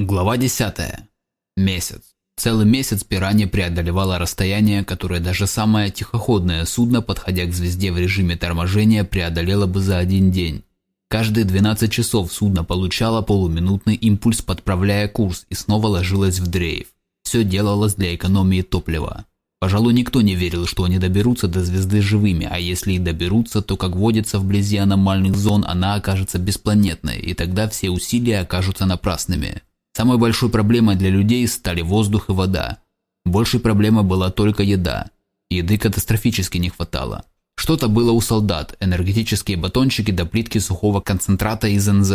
Глава 10. Месяц. Целый месяц пиранья преодолевала расстояние, которое даже самое тихоходное судно, подходя к звезде в режиме торможения, преодолело бы за один день. Каждые 12 часов судно получало полуминутный импульс, подправляя курс, и снова ложилось в дрейф. Все делалось для экономии топлива. Пожалуй, никто не верил, что они доберутся до звезды живыми, а если и доберутся, то, как водится вблизи аномальных зон, она окажется беспланетной, и тогда все усилия окажутся напрасными. Самой большой проблемой для людей стали воздух и вода. Большей проблемой была только еда. Еды катастрофически не хватало. Что-то было у солдат, энергетические батончики до плитки сухого концентрата из НЗ.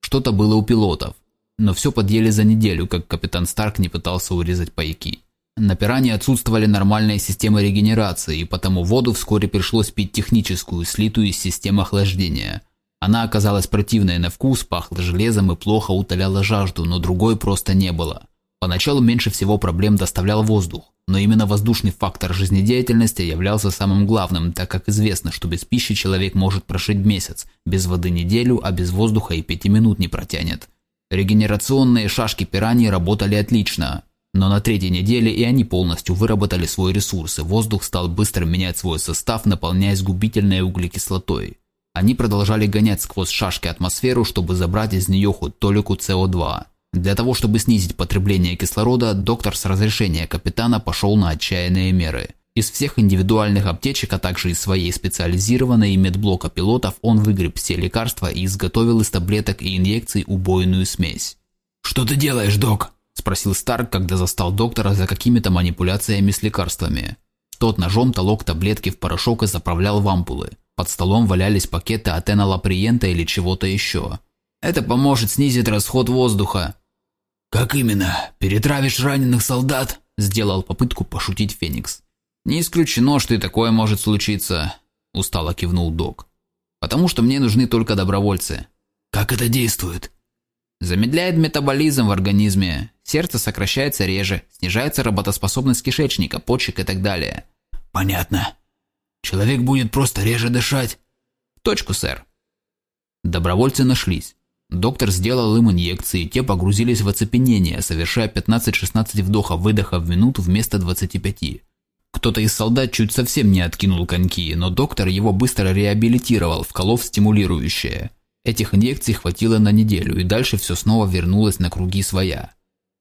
Что-то было у пилотов. Но все подъели за неделю, как капитан Старк не пытался урезать пайки. На пиране отсутствовали нормальные системы регенерации, и потому воду вскоре пришлось пить техническую, слитую из системы охлаждения – она оказалась противной на вкус, пахла железом и плохо утоляла жажду, но другой просто не было. Поначалу меньше всего проблем доставлял воздух, но именно воздушный фактор жизнедеятельности являлся самым главным, так как известно, что без пищи человек может прожить месяц, без воды неделю, а без воздуха и пяти минут не протянет. Регенерационные шашки пираний работали отлично, но на третьей неделе и они полностью выработали свой ресурс, и воздух стал быстро менять свой состав, наполняясь губительной углекислотой. Они продолжали гонять сквозь шашки атмосферу, чтобы забрать из нее хоть толику СО2. Для того, чтобы снизить потребление кислорода, доктор с разрешения капитана пошел на отчаянные меры. Из всех индивидуальных аптечек, а также из своей специализированной медблока пилотов он выгреб все лекарства и изготовил из таблеток и инъекций убойную смесь. «Что ты делаешь, док?» – спросил Старк, когда застал доктора за какими-то манипуляциями с лекарствами. Тот ножом толок таблетки в порошок и заправлял в ампулы. Под столом валялись пакеты от энолаприента или чего-то еще. Это поможет снизить расход воздуха. «Как именно? Перетравишь раненых солдат?» – сделал попытку пошутить Феникс. «Не исключено, что и такое может случиться», – устало кивнул док. «Потому что мне нужны только добровольцы». «Как это действует?» Замедляет метаболизм в организме, сердце сокращается реже, снижается работоспособность кишечника, почек и так далее. «Понятно. Человек будет просто реже дышать. Точку, сэр. Добровольцы нашлись. Доктор сделал им инъекции, те погрузились в оцепенение, совершая 15-16 вдохов-выдохов в минуту вместо 25. Кто-то из солдат чуть совсем не откинул коньки, но доктор его быстро реабилитировал, вколов стимулирующее. Этих инъекций хватило на неделю, и дальше все снова вернулось на круги своя.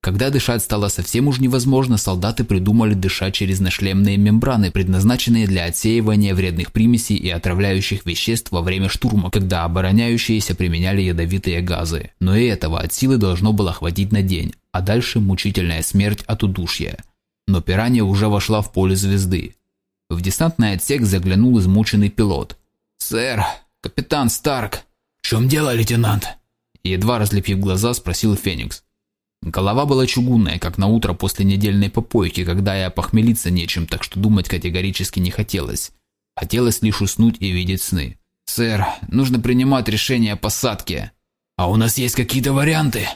Когда дышать стало совсем уж невозможно, солдаты придумали дышать через нашлемные мембраны, предназначенные для отсеивания вредных примесей и отравляющих веществ во время штурма, когда обороняющиеся применяли ядовитые газы. Но и этого от силы должно было хватить на день, а дальше мучительная смерть от удушья. Но пиранья уже вошла в поле звезды. В десантный отсек заглянул измученный пилот. «Сэр, капитан Старк, в чем дело, лейтенант?» Едва разлепив глаза, спросил Феникс. Голова была чугунная, как на утро после недельной попойки, когда я похмелиться нечем, так что думать категорически не хотелось. Хотелось лишь уснуть и видеть сны. «Сэр, нужно принимать решение о посадке». «А у нас есть какие-то варианты?»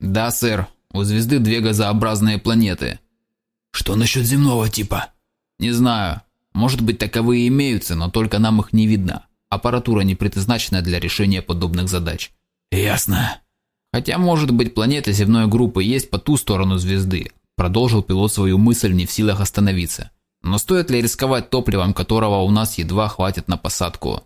«Да, сэр. У звезды две газообразные планеты». «Что насчет земного типа?» «Не знаю. Может быть, таковые имеются, но только нам их не видно. Аппаратура не предназначена для решения подобных задач». «Ясно. Хотя, может быть, планета земной группы есть по ту сторону звезды, продолжил пилот свою мысль, не в силах остановиться. Но стоит ли рисковать топливом, которого у нас едва хватит на посадку?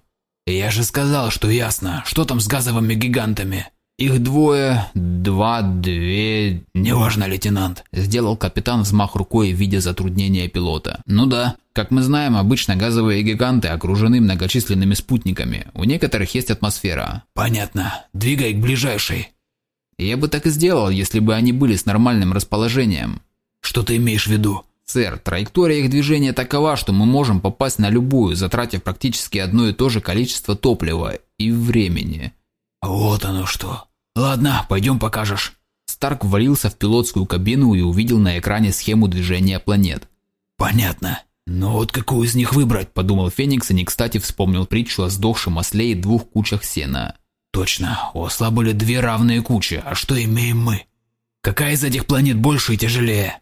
Я же сказал, что ясно. Что там с газовыми гигантами? Их двое, два, две... Неважно, лейтенант. Сделал капитан взмах рукой, видя затруднения пилота. Ну да, как мы знаем, обычно газовые гиганты окружены многочисленными спутниками. У некоторых есть атмосфера. Понятно. Двигай к ближайшей. Я бы так и сделал, если бы они были с нормальным расположением. Что ты имеешь в виду? Сэр, траектория их движения такова, что мы можем попасть на любую, затратив практически одно и то же количество топлива и времени. Вот оно что. Ладно, пойдем покажешь. Старк ввалился в пилотскую кабину и увидел на экране схему движения планет. Понятно. Но вот какую из них выбрать, подумал Феникс и не кстати вспомнил притчу о сдохшем осле и двух кучах сена. Точно, у осла были две равные кучи, а что имеем мы? Какая из этих планет больше и тяжелее?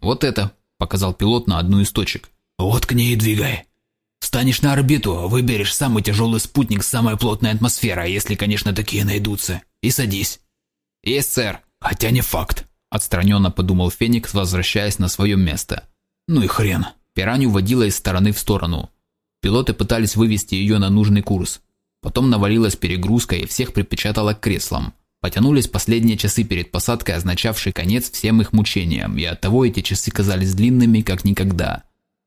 Вот это, показал пилот на одну из точек. Вот к ней и двигай. Встанешь на орбиту, выберешь самый тяжелый спутник с самой плотной атмосферой, если, конечно, такие найдутся, и садись. Есть, сэр. Хотя не факт. Отстраненно подумал Феникс, возвращаясь на свое место. Ну и хрен. Пиранью водила из стороны в сторону. Пилоты пытались вывести ее на нужный курс. Потом навалилась перегрузка и всех припечатала к креслам. Потянулись последние часы перед посадкой, означавшие конец всем их мучениям, и оттого эти часы казались длинными, как никогда.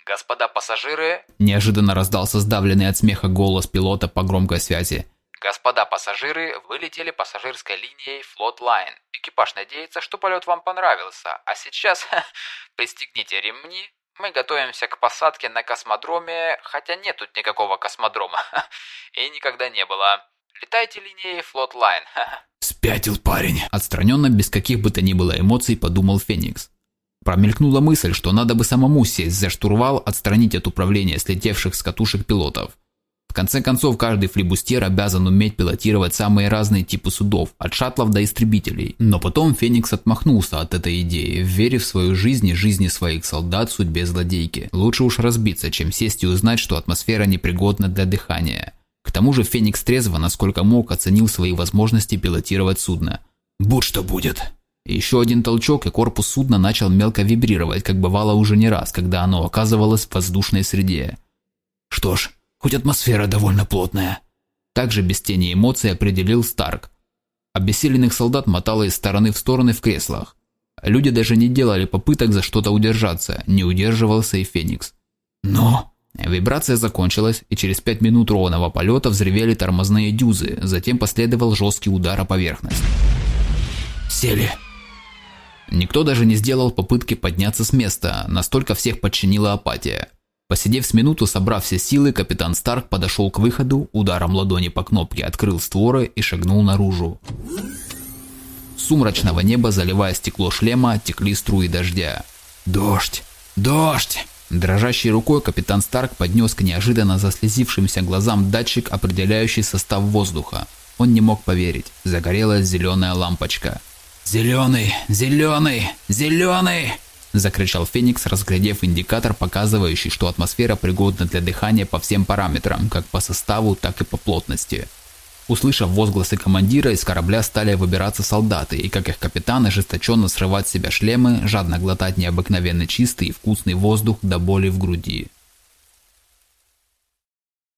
«Господа пассажиры!» – неожиданно раздался сдавленный от смеха голос пилота по громкой связи. «Господа пассажиры, вылетели пассажирской линией Флот Лайн. Экипаж надеется, что полет вам понравился. А сейчас пристегните ремни. Мы готовимся к посадке на космодроме, хотя нет тут никакого космодрома. И никогда не было. Летайте линией Флот Лайн. Спятил парень. Отстраненно, без каких бы то ни было эмоций, подумал Феникс. Промелькнула мысль, что надо бы самому сесть за штурвал, отстранить от управления слетевших с катушек пилотов. В конце концов, каждый флибустер обязан уметь пилотировать самые разные типы судов, от шаттлов до истребителей. Но потом Феникс отмахнулся от этой идеи, вверив в свою жизнь и жизни своих солдат судьбе злодейки. Лучше уж разбиться, чем сесть и узнать, что атмосфера непригодна для дыхания. К тому же Феникс трезво, насколько мог, оценил свои возможности пилотировать судно. «Будь что будет!» Еще один толчок, и корпус судна начал мелко вибрировать, как бывало уже не раз, когда оно оказывалось в воздушной среде. Что ж, хоть атмосфера довольно плотная. Также без тени эмоций определил Старк. Обессиленных солдат мотало из стороны в стороны в креслах. Люди даже не делали попыток за что-то удержаться, не удерживался и Феникс. Но... Вибрация закончилась, и через пять минут ровного полета взревели тормозные дюзы, затем последовал жесткий удар о поверхность. «Сели!» Никто даже не сделал попытки подняться с места, настолько всех подчинила апатия. Посидев с минуту, собрав все силы, капитан Старк подошел к выходу, ударом ладони по кнопке открыл створы и шагнул наружу. С сумрачного неба, заливая стекло шлема, текли струи дождя. «Дождь! Дождь!» Дрожащей рукой капитан Старк поднес к неожиданно заслезившимся глазам датчик, определяющий состав воздуха. Он не мог поверить. Загорелась зеленая лампочка. «Зеленый! Зеленый! Зеленый!» Закричал Феникс, разглядев индикатор, показывающий, что атмосфера пригодна для дыхания по всем параметрам, как по составу, так и по плотности. Услышав возгласы командира, из корабля стали выбираться солдаты, и как их капитан ожесточенно срывать с себя шлемы, жадно глотать необыкновенно чистый и вкусный воздух до боли в груди.